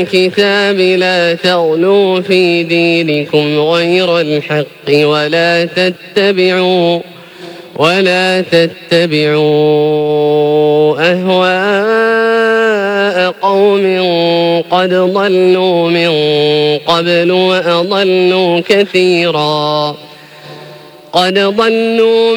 الكتاب لا تغلوا في دينكم غير الحق ولا تتبعوا ولا تتبعوا أهواء قوم قد ضلوا من قبل وأضلوا كثيراً. قد ضلوا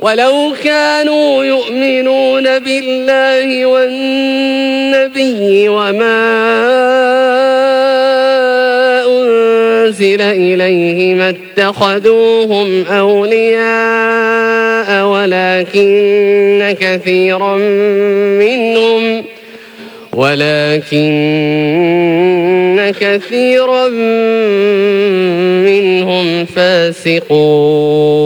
ولو كانوا يؤمنون بالله والنبي وما أنزل إليه ما اتخذوهم أولياء ولكن كثيرا منهم ولكن كثيرا منهم فاسقون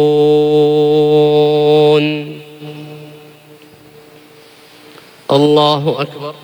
الله أكبر.